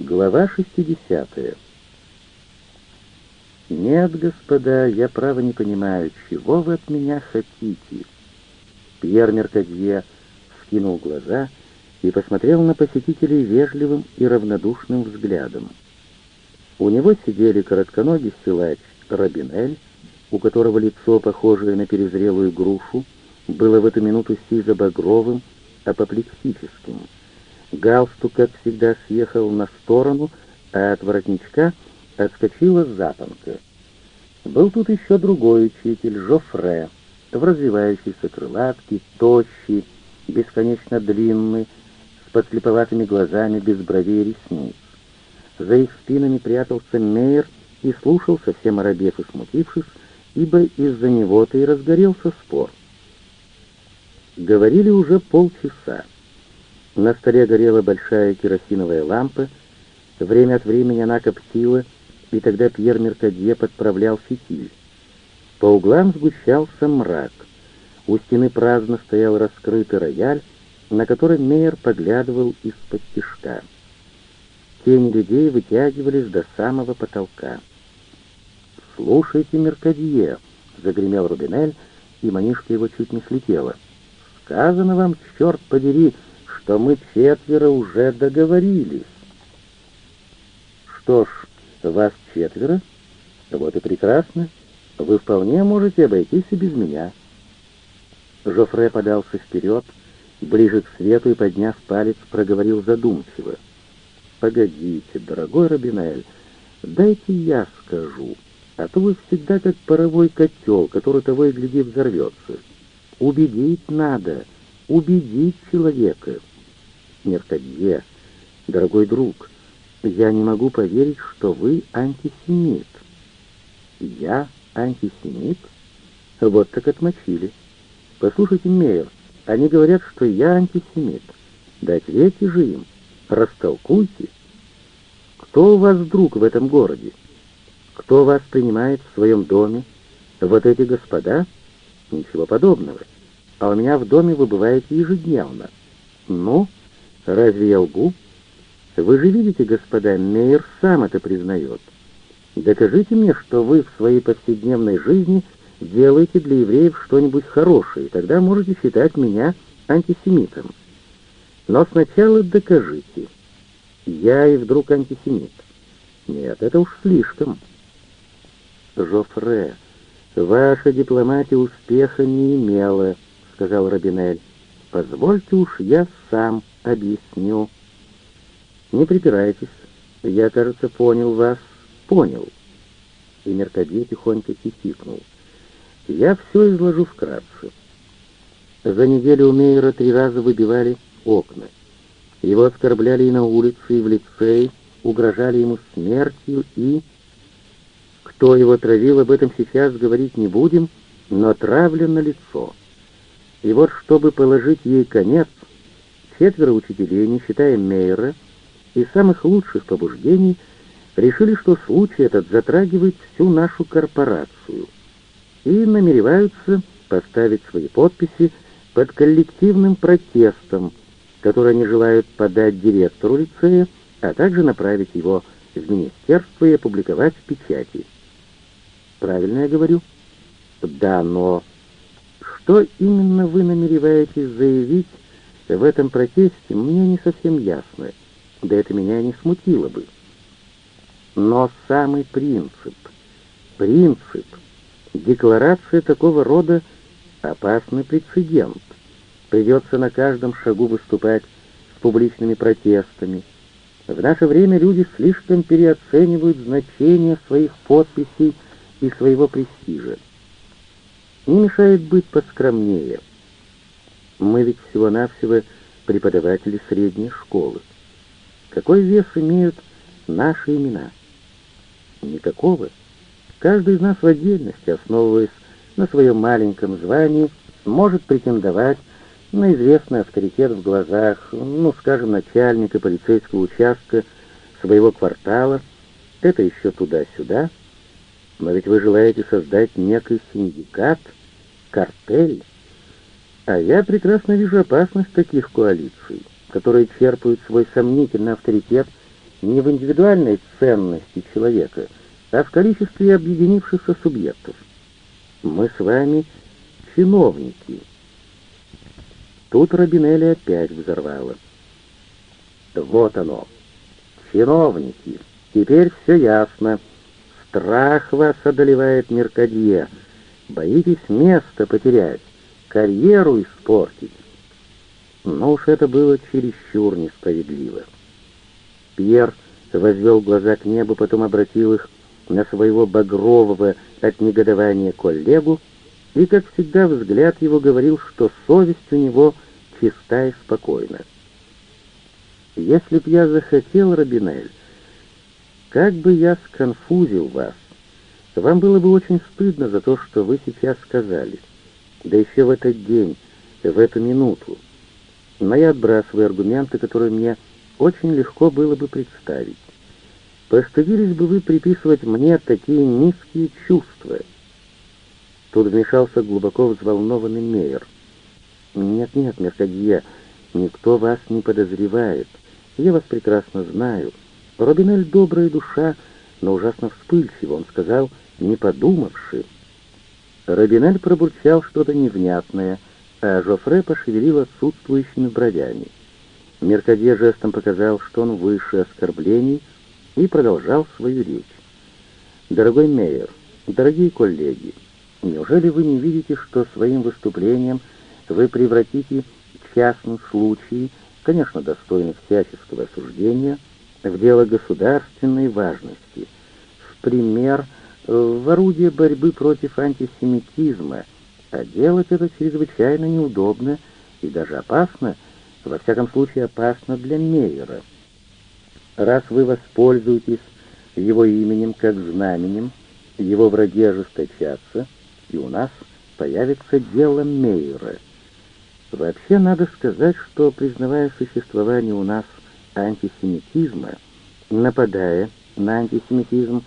Глава 60. «Нет, господа, я право не понимаю, чего вы от меня хотите?» Пьер Меркадье скинул глаза и посмотрел на посетителей вежливым и равнодушным взглядом. У него сидели коротконогий силач Робинель, у которого лицо, похожее на перезрелую грушу, было в эту минуту сизо-багровым, апоплексическим — Галстук, как всегда, съехал на сторону, а от воротничка отскочила запонка. Был тут еще другой учитель, Жофре, в развивающейся крылатке, тощий, бесконечно длинный, с подслеповатыми глазами, без бровей и ресниц. За их спинами прятался Мейер и слушал, совсем оробев и смутившись, ибо из-за него-то и разгорелся спор. Говорили уже полчаса. На столе горела большая керосиновая лампа. Время от времени она коптила, и тогда Пьер Меркадье подправлял фитиль. По углам сгущался мрак. У стены праздно стоял раскрытый рояль, на который Мейер поглядывал из-под тишка. Тени людей вытягивались до самого потолка. «Слушайте, Меркадье!» — загремел Рубинель, и манишка его чуть не слетела. «Сказано вам, черт подери, что мы четверо уже договорились. Что ж, вас четверо? Вот и прекрасно. Вы вполне можете обойтись и без меня. Жофре подался вперед, ближе к свету и, подняв палец, проговорил задумчиво. «Погодите, дорогой Робинель, дайте я скажу, а то вы всегда как паровой котел, который того и гляди взорвется. Убедить надо, убедить человека». Меркадье, дорогой друг, я не могу поверить, что вы антисемит. Я антисемит? Вот так отмочили. Послушайте, Мейер, они говорят, что я антисемит. Да ответьте же им, растолкуйте. Кто у вас друг в этом городе? Кто вас принимает в своем доме? Вот эти господа? Ничего подобного. А у меня в доме вы бываете ежедневно. Ну, Разве я лгу? Вы же видите, господа, Мейер сам это признает. Докажите мне, что вы в своей повседневной жизни делаете для евреев что-нибудь хорошее, и тогда можете считать меня антисемитом. Но сначала докажите. Я и вдруг антисемит. Нет, это уж слишком. Жофре, ваша дипломатия успеха не имела, сказал Робинель. Позвольте уж я сам объясню. Не припирайтесь. Я, кажется, понял вас. Понял. И Меркадье тихонько хихикнул. Я все изложу вкратце. За неделю у Мейера три раза выбивали окна. Его оскорбляли и на улице, и в лицее, угрожали ему смертью и... Кто его травил, об этом сейчас говорить не будем, но травлено лицо. И вот, чтобы положить ей конец, четверо учителей, не считая Мейера, и самых лучших побуждений, решили, что случай этот затрагивает всю нашу корпорацию, и намереваются поставить свои подписи под коллективным протестом, который они желают подать директору лицея, а также направить его в министерство и опубликовать в печати. Правильно я говорю? Да, но что именно вы намереваетесь заявить в этом протесте, мне не совсем ясно, да это меня не смутило бы. Но самый принцип, принцип, декларация такого рода — опасный прецедент. Придется на каждом шагу выступать с публичными протестами. В наше время люди слишком переоценивают значение своих подписей и своего престижа. Не мешает быть поскромнее. Мы ведь всего-навсего преподаватели средней школы. Какой вес имеют наши имена? Никакого. Каждый из нас в отдельности, основываясь на своем маленьком звании, может претендовать на известный авторитет в глазах, ну, скажем, начальника полицейского участка своего квартала, это еще туда-сюда, но ведь вы желаете создать некий синдикат, картель. А я прекрасно вижу опасность таких коалиций, которые черпают свой сомнительный авторитет не в индивидуальной ценности человека, а в количестве объединившихся субъектов. Мы с вами чиновники. Тут Робинелли опять взорвала. Вот оно. Чиновники. Теперь все ясно. Страх вас одолевает Меркадье. Боитесь место потерять, карьеру испортить. Но уж это было чересчур несправедливо. Пьер возвел глаза к небу, потом обратил их на своего багрового от негодования коллегу, и, как всегда, взгляд его говорил, что совесть у него чиста и спокойна. «Если б я захотел, Робинель, как бы я сконфузил вас, вам было бы очень стыдно за то, что вы сейчас сказали, да еще в этот день, в эту минуту. Но я отбрасываю аргументы, которые мне очень легко было бы представить. Постыдились бы вы приписывать мне такие низкие чувства. Тут вмешался глубоко взволнованный Мейер. «Нет-нет, Меркадье, никто вас не подозревает. Я вас прекрасно знаю. Робинель добрая душа, но ужасно вспыльчив, он сказал, не подумавши. Робинель пробурчал что-то невнятное, а Жофре пошевелил отсутствующими бровями. Меркадье жестом показал, что он выше оскорблений, и продолжал свою речь. «Дорогой Мейер, дорогие коллеги, неужели вы не видите, что своим выступлением вы превратите частный случай, конечно, достойный всяческого осуждения, в дело государственной важности, в пример, в орудие борьбы против антисемитизма, а делать это чрезвычайно неудобно и даже опасно, во всяком случае опасно для Мейера. Раз вы воспользуетесь его именем как знаменем, его враги ожесточатся, и у нас появится дело Мейера. Вообще надо сказать, что, признавая существование у нас антисемитизма, нападая на антисемитизм,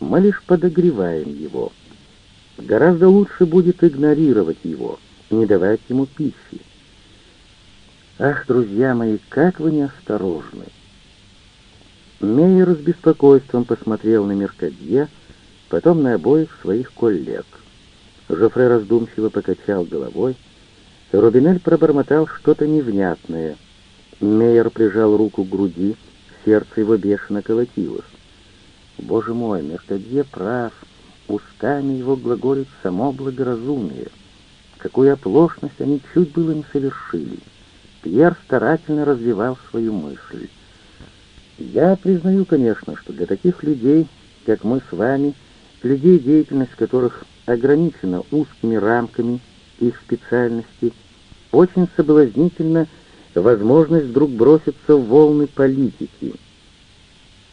мы лишь подогреваем его. Гораздо лучше будет игнорировать его, не давать ему пищи. Ах, друзья мои, как вы неосторожны! Мейер с беспокойством посмотрел на Меркадье, потом на обоих своих коллег. Жофре раздумчиво покачал головой. Рубинель пробормотал что-то невнятное — Мейер прижал руку к груди, сердце его бешено колотилось. Боже мой, Меркадье прав, устами его глаголит само благоразумие. Какую оплошность они чуть было не совершили. Пьер старательно развивал свою мысль. Я признаю, конечно, что для таких людей, как мы с вами, людей, деятельность которых ограничена узкими рамками их специальности, очень соблазнительно возможность вдруг броситься в волны политики.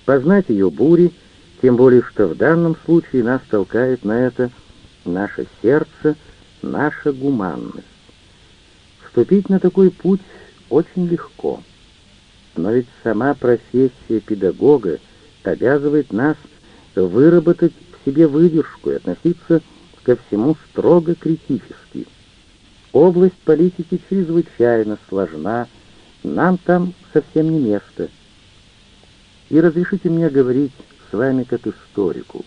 Познать ее бури, тем более что в данном случае нас толкает на это наше сердце, наша гуманность. Вступить на такой путь очень легко. Но ведь сама профессия педагога обязывает нас выработать в себе выдержку и относиться ко всему строго критически. Область политики чрезвычайно сложна, нам там совсем не место. И разрешите мне говорить с вами как историку.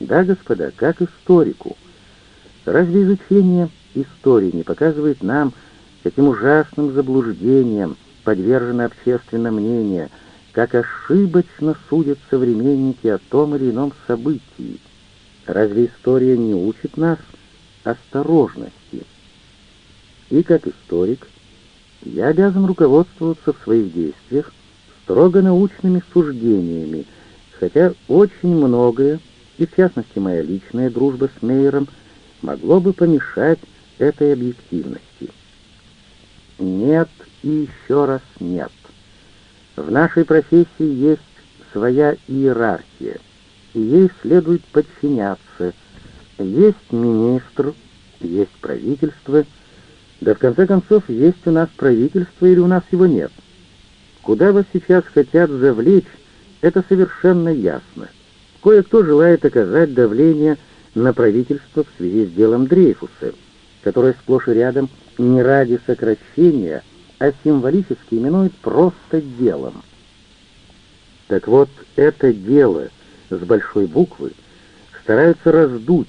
Да, господа, как историку. Разве изучение истории не показывает нам, каким ужасным заблуждением подвержено общественное мнение, как ошибочно судят современники о том или ином событии? Разве история не учит нас осторожности? И как историк я обязан руководствоваться в своих действиях строго научными суждениями, хотя очень многое, и в частности моя личная дружба с Мейером, могло бы помешать этой объективности. Нет и еще раз нет. В нашей профессии есть своя иерархия, и ей следует подчиняться. Есть министр, есть правительство — да в конце концов, есть у нас правительство или у нас его нет. Куда вас сейчас хотят завлечь, это совершенно ясно. Кое-кто желает оказать давление на правительство в связи с делом Дрейфуса, которое сплошь и рядом не ради сокращения, а символически именует просто делом. Так вот, это дело с большой буквы стараются раздуть,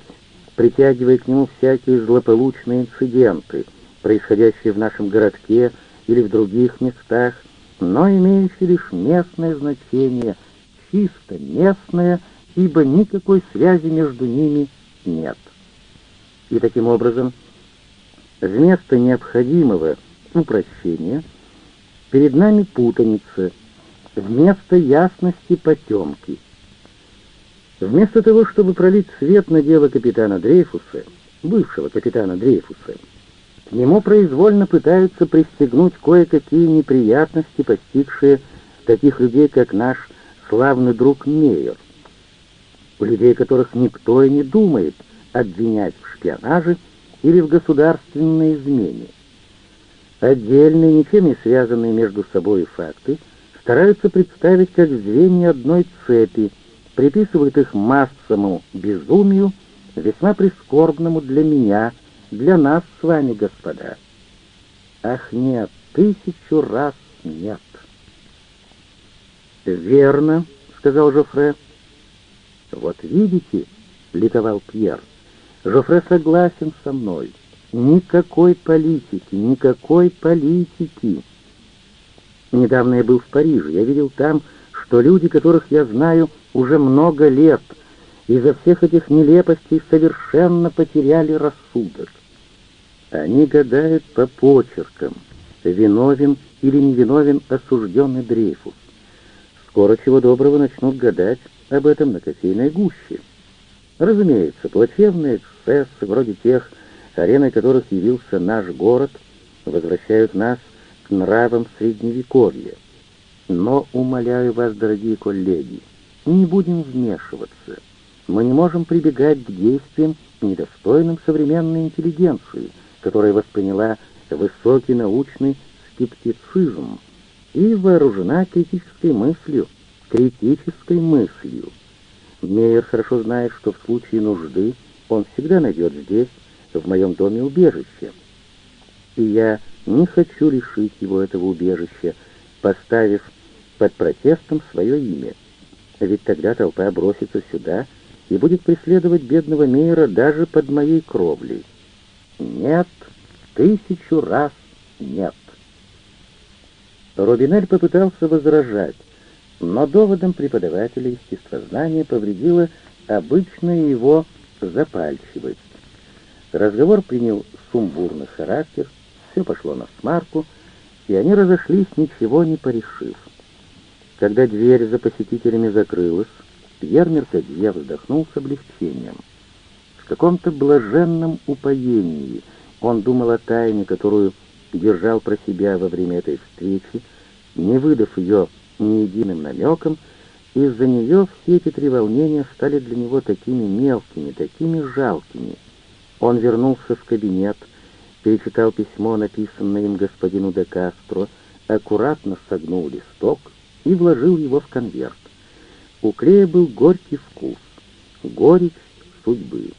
притягивая к нему всякие злополучные инциденты, происходящие в нашем городке или в других местах, но имеющие лишь местное значение, чисто местное, ибо никакой связи между ними нет. И таким образом, вместо необходимого упрощения, перед нами путаница, вместо ясности потемки. Вместо того, чтобы пролить свет на дело капитана Дрейфуса, бывшего капитана Дрейфуса, нему произвольно пытаются пристегнуть кое-какие неприятности, постигшие таких людей, как наш славный друг Мейер, у людей, которых никто и не думает обвинять в шпионаже или в государственной измене. Отдельные, ничем не связанные между собой факты стараются представить как звенья одной цепи, приписывают их массовому безумию, весьма прискорбному для меня, для нас с вами, господа. Ах нет, тысячу раз нет. «Верно», — сказал Жофре. «Вот видите», — ликовал Пьер, — «Жофре согласен со мной». Никакой политики, никакой политики. Недавно я был в Париже, я видел там, что люди, которых я знаю уже много лет, из-за всех этих нелепостей совершенно потеряли рассудок. Они гадают по почеркам, виновен или невиновен осужденный Дрейфус. Скоро чего доброго начнут гадать об этом на кофейной гуще. Разумеется, плачевные эксцессы, вроде тех, ареной которых явился наш город, возвращают нас к нравам Средневековья. Но, умоляю вас, дорогие коллеги, не будем вмешиваться. Мы не можем прибегать к действиям, недостойным современной интеллигенции, которая восприняла высокий научный скептицизм и вооружена критической мыслью, критической мыслью. Мейер хорошо знает, что в случае нужды он всегда найдет здесь в моем доме убежище. И я не хочу лишить его этого убежища, поставив под протестом свое имя. Ведь тогда толпа бросится сюда и будет преследовать бедного Мейера даже под моей кровлей. Нет, тысячу раз нет. Робинель попытался возражать, но доводом преподавателя естествознания повредила обычная его запальчивость. Разговор принял сумбурный характер, все пошло на смарку, и они разошлись, ничего не порешив. Когда дверь за посетителями закрылась, Пьер Меркадье вздохнул с облегчением. Каком-то блаженном упоении он думал о тайне, которую держал про себя во время этой встречи, не выдав ее ни единым намеком, из-за нее все эти треволнения стали для него такими мелкими, такими жалкими — он вернулся в кабинет, перечитал письмо, написанное им господину де Кастро, аккуратно согнул листок и вложил его в конверт. У клея был горький вкус, горечь судьбы.